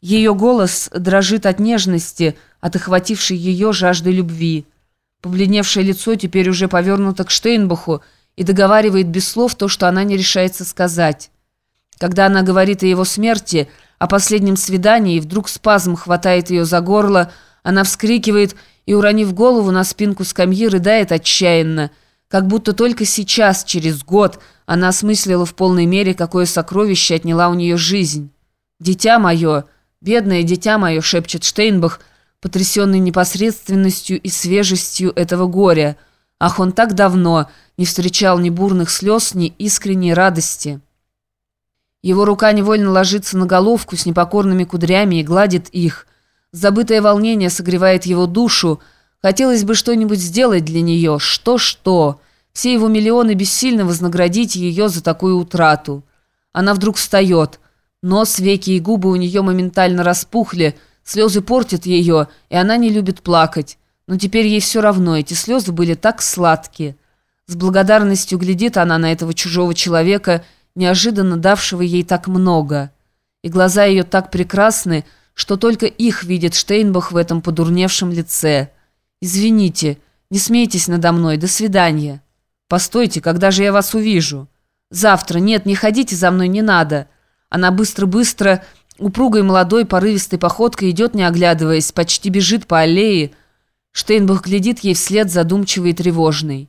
Ее голос дрожит от нежности, от охватившей ее жажды любви. Побледневшее лицо теперь уже повернуто к Штейнбаху и договаривает без слов то, что она не решается сказать. Когда она говорит о его смерти, о последнем свидании, и вдруг спазм хватает ее за горло, она вскрикивает и, уронив голову на спинку скамьи, рыдает отчаянно, как будто только сейчас, через год, она осмыслила в полной мере, какое сокровище отняла у нее жизнь. «Дитя мое!» «Бедное дитя мое», — шепчет Штейнбах, потрясенный непосредственностью и свежестью этого горя. Ах, он так давно не встречал ни бурных слез, ни искренней радости. Его рука невольно ложится на головку с непокорными кудрями и гладит их. Забытое волнение согревает его душу. Хотелось бы что-нибудь сделать для нее. Что-что? Все его миллионы бессильно вознаградить ее за такую утрату. Она вдруг встает — Нос, веки и губы у нее моментально распухли, слезы портят ее, и она не любит плакать. Но теперь ей все равно, эти слезы были так сладкие. С благодарностью глядит она на этого чужого человека, неожиданно давшего ей так много. И глаза ее так прекрасны, что только их видит Штейнбах в этом подурневшем лице. «Извините, не смейтесь надо мной, до свидания». «Постойте, когда же я вас увижу?» «Завтра, нет, не ходите за мной, не надо». Она быстро-быстро, упругой молодой порывистой походкой идет, не оглядываясь, почти бежит по аллее. Штейнбах глядит ей вслед задумчивый и тревожный.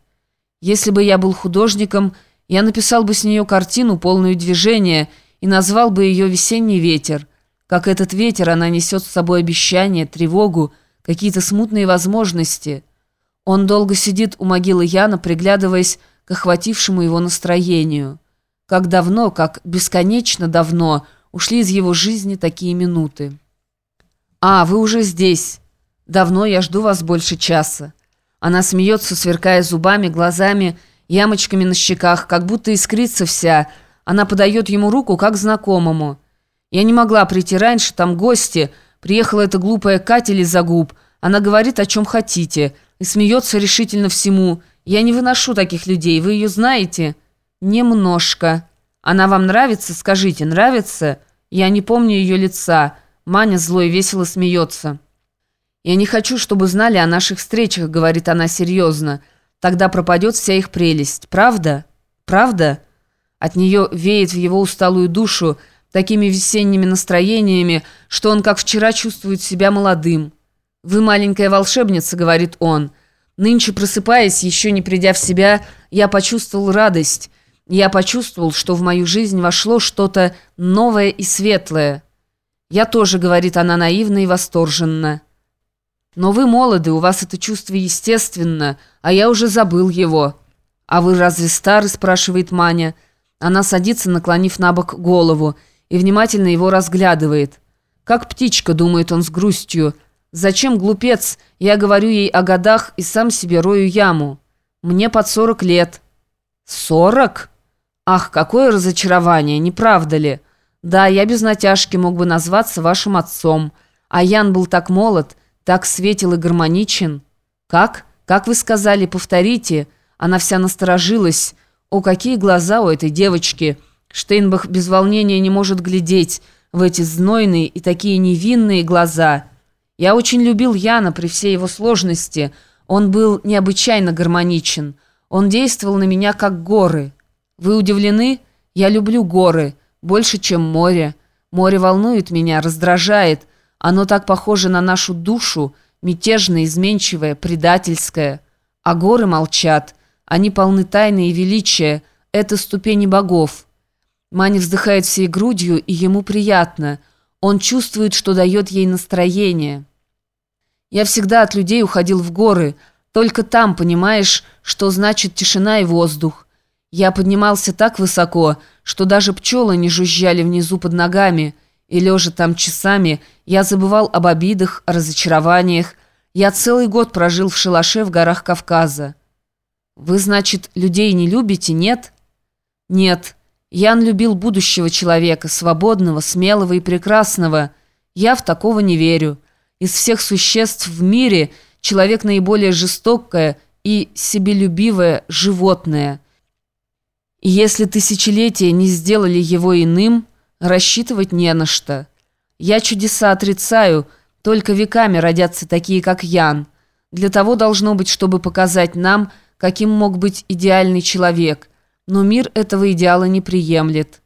«Если бы я был художником, я написал бы с нее картину, полную движения, и назвал бы ее «Весенний ветер». Как этот ветер, она несет с собой обещания, тревогу, какие-то смутные возможности. Он долго сидит у могилы Яна, приглядываясь к охватившему его настроению. Как давно, как бесконечно давно ушли из его жизни такие минуты. «А, вы уже здесь. Давно я жду вас больше часа». Она смеется, сверкая зубами, глазами, ямочками на щеках, как будто искрится вся. Она подает ему руку, как знакомому. «Я не могла прийти раньше, там гости. Приехала эта глупая Катя Лизагуб. Она говорит, о чем хотите, и смеется решительно всему. Я не выношу таких людей, вы ее знаете?» «Немножко. Она вам нравится? Скажите, нравится? Я не помню ее лица». Маня зло и весело смеется. «Я не хочу, чтобы знали о наших встречах», — говорит она серьезно. «Тогда пропадет вся их прелесть. Правда? Правда?» От нее веет в его усталую душу такими весенними настроениями, что он, как вчера, чувствует себя молодым. «Вы маленькая волшебница», — говорит он. «Нынче, просыпаясь, еще не придя в себя, я почувствовал радость». Я почувствовал, что в мою жизнь вошло что-то новое и светлое. Я тоже, говорит она наивно и восторженно. Но вы молоды, у вас это чувство естественно, а я уже забыл его. А вы разве старый, спрашивает Маня. Она садится, наклонив на бок голову, и внимательно его разглядывает. Как птичка, думает он с грустью. Зачем, глупец, я говорю ей о годах и сам себе рою яму. Мне под сорок лет. Сорок? Ах, какое разочарование, не правда ли? Да, я без натяжки мог бы назваться вашим отцом. А Ян был так молод, так светел и гармоничен. Как? Как вы сказали, повторите. Она вся насторожилась. О, какие глаза у этой девочки! Штейнбах без волнения не может глядеть в эти знойные и такие невинные глаза. Я очень любил Яна при всей его сложности. Он был необычайно гармоничен. Он действовал на меня как горы. Вы удивлены? Я люблю горы, больше, чем море. Море волнует меня, раздражает. Оно так похоже на нашу душу, мятежное, изменчивое, предательское. А горы молчат. Они полны тайны и величия. Это ступени богов. Маня вздыхает всей грудью, и ему приятно. Он чувствует, что дает ей настроение. Я всегда от людей уходил в горы. Только там понимаешь, что значит тишина и воздух. Я поднимался так высоко, что даже пчелы не жужжали внизу под ногами, и, лежа там часами, я забывал об обидах, разочарованиях. Я целый год прожил в шалаше в горах Кавказа. Вы, значит, людей не любите, нет? Нет. Ян любил будущего человека, свободного, смелого и прекрасного. Я в такого не верю. Из всех существ в мире человек наиболее жестокое и себелюбивое животное – если тысячелетия не сделали его иным, рассчитывать не на что. Я чудеса отрицаю, только веками родятся такие, как Ян. Для того должно быть, чтобы показать нам, каким мог быть идеальный человек. Но мир этого идеала не приемлет.